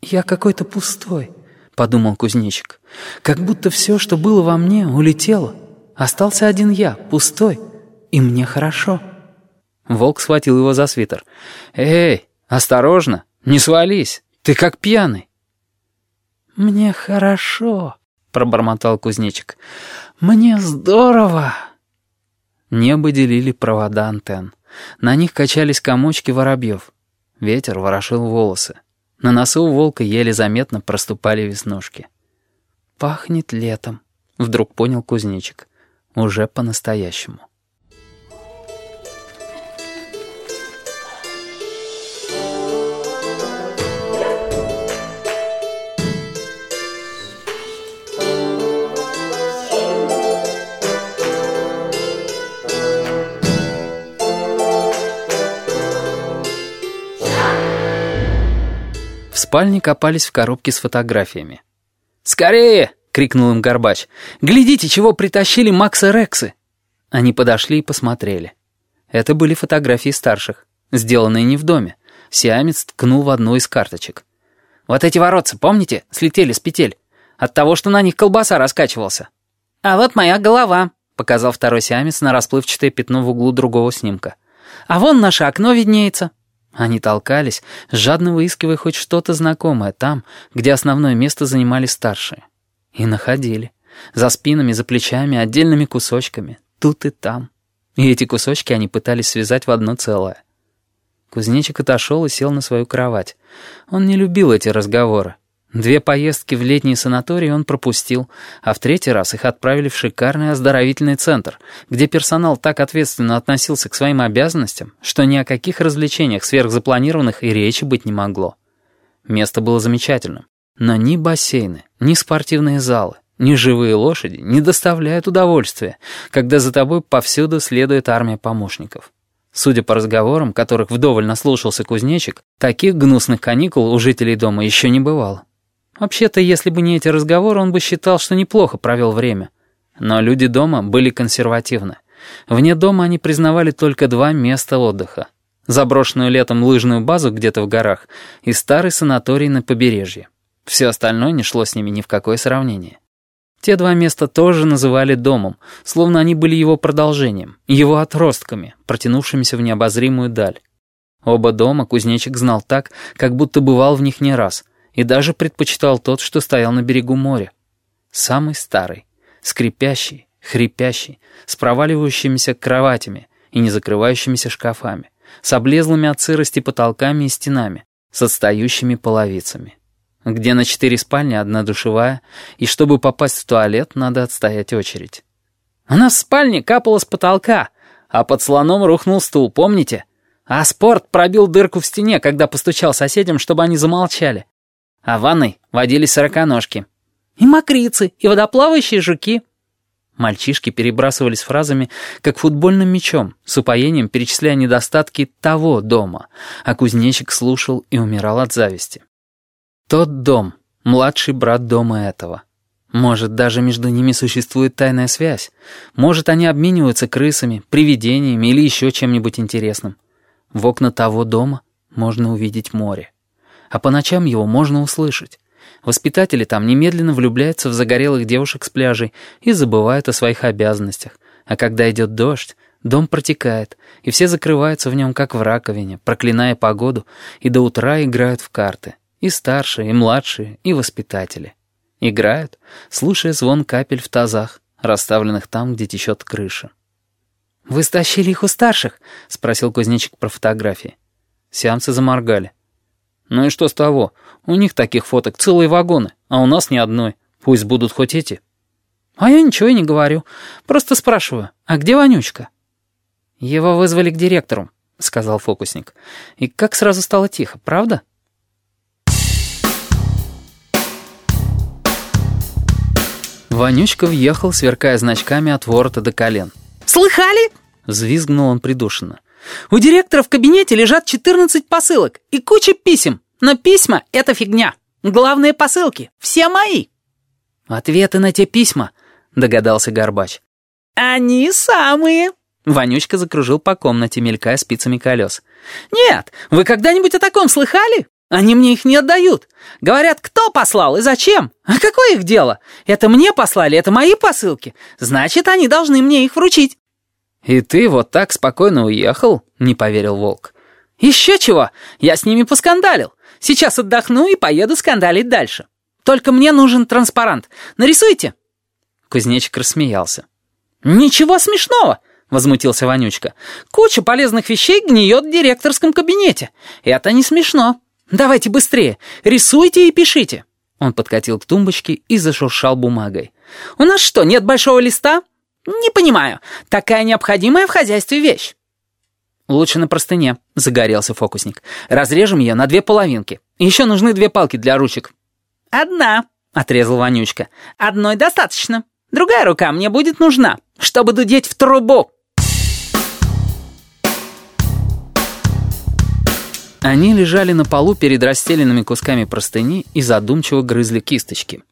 «Я какой-то пустой», — подумал кузнечик. «Как будто все, что было во мне, улетело. Остался один я, пустой, и мне хорошо». Волк схватил его за свитер. «Эй, осторожно, не свались, ты как пьяный». «Мне хорошо», — пробормотал кузнечик. «Мне здорово». Небо делили провода антенн. На них качались комочки воробьев. Ветер ворошил волосы. На носу у волка еле заметно проступали веснушки. «Пахнет летом», — вдруг понял кузнечик. «Уже по-настоящему». В спальне копались в коробке с фотографиями. «Скорее!» — крикнул им Горбач. «Глядите, чего притащили Макса Рексы!» Они подошли и посмотрели. Это были фотографии старших, сделанные не в доме. Сиамец ткнул в одну из карточек. «Вот эти воротцы, помните, слетели с петель? От того, что на них колбаса раскачивался». «А вот моя голова», — показал второй сиамец на расплывчатое пятно в углу другого снимка. «А вон наше окно виднеется». Они толкались, жадно выискивая хоть что-то знакомое там, где основное место занимали старшие. И находили. За спинами, за плечами, отдельными кусочками. Тут и там. И эти кусочки они пытались связать в одно целое. Кузнечик отошел и сел на свою кровать. Он не любил эти разговоры. Две поездки в летний санаторий он пропустил, а в третий раз их отправили в шикарный оздоровительный центр, где персонал так ответственно относился к своим обязанностям, что ни о каких развлечениях сверхзапланированных и речи быть не могло. Место было замечательным, но ни бассейны, ни спортивные залы, ни живые лошади не доставляют удовольствия, когда за тобой повсюду следует армия помощников. Судя по разговорам, которых вдоволь наслушался кузнечик, таких гнусных каникул у жителей дома еще не бывало. Вообще-то, если бы не эти разговоры, он бы считал, что неплохо провел время. Но люди дома были консервативны. Вне дома они признавали только два места отдыха. Заброшенную летом лыжную базу где-то в горах и старый санаторий на побережье. Все остальное не шло с ними ни в какое сравнение. Те два места тоже называли домом, словно они были его продолжением, его отростками, протянувшимися в необозримую даль. Оба дома кузнечик знал так, как будто бывал в них не раз — и даже предпочитал тот, что стоял на берегу моря. Самый старый, скрипящий, хрипящий, с проваливающимися кроватями и не закрывающимися шкафами, с облезлыми от сырости потолками и стенами, с отстающими половицами. Где на четыре спальни одна душевая, и чтобы попасть в туалет, надо отстоять очередь. У нас в спальне капало с потолка, а под слоном рухнул стул, помните? А спорт пробил дырку в стене, когда постучал соседям, чтобы они замолчали а в ванной водились сороконожки. И мокрицы, и водоплавающие жуки. Мальчишки перебрасывались фразами, как футбольным мячом, с упоением перечисляя недостатки того дома, а кузнечик слушал и умирал от зависти. Тот дом, младший брат дома этого. Может, даже между ними существует тайная связь. Может, они обмениваются крысами, привидениями или еще чем-нибудь интересным. В окна того дома можно увидеть море а по ночам его можно услышать. Воспитатели там немедленно влюбляются в загорелых девушек с пляжей и забывают о своих обязанностях. А когда идет дождь, дом протекает, и все закрываются в нем как в раковине, проклиная погоду, и до утра играют в карты. И старшие, и младшие, и воспитатели. Играют, слушая звон капель в тазах, расставленных там, где течет крыша. «Вы стащили их у старших?» — спросил кузнечик про фотографии. Сиамцы заморгали. Ну и что с того? У них таких фоток целые вагоны, а у нас ни одной. Пусть будут хоть эти. А я ничего и не говорю. Просто спрашиваю, а где Вонючка? Его вызвали к директору, сказал фокусник. И как сразу стало тихо, правда? Вонючка въехал, сверкая значками от ворота до колен. «Слыхали?» — взвизгнул он придушенно. У директора в кабинете лежат 14 посылок и куча писем. Но письма — это фигня. Главные посылки — все мои». «Ответы на те письма», — догадался Горбач. «Они самые». Вонючка закружил по комнате, мелькая спицами колес. «Нет, вы когда-нибудь о таком слыхали? Они мне их не отдают. Говорят, кто послал и зачем? А какое их дело? Это мне послали, это мои посылки. Значит, они должны мне их вручить». «И ты вот так спокойно уехал?» — не поверил Волк. «Еще чего? Я с ними поскандалил. Сейчас отдохну и поеду скандалить дальше. Только мне нужен транспарант. Нарисуйте». Кузнечик рассмеялся. «Ничего смешного!» — возмутился Вонючка. «Куча полезных вещей гниет в директорском кабинете. Это не смешно. Давайте быстрее, рисуйте и пишите». Он подкатил к тумбочке и зашуршал бумагой. «У нас что, нет большого листа?» «Не понимаю. Такая необходимая в хозяйстве вещь». «Лучше на простыне», — загорелся фокусник. «Разрежем ее на две половинки. Еще нужны две палки для ручек». «Одна», — отрезал Вонючка. «Одной достаточно. Другая рука мне будет нужна, чтобы дудеть в трубу». Они лежали на полу перед расстеленными кусками простыни и задумчиво грызли кисточки.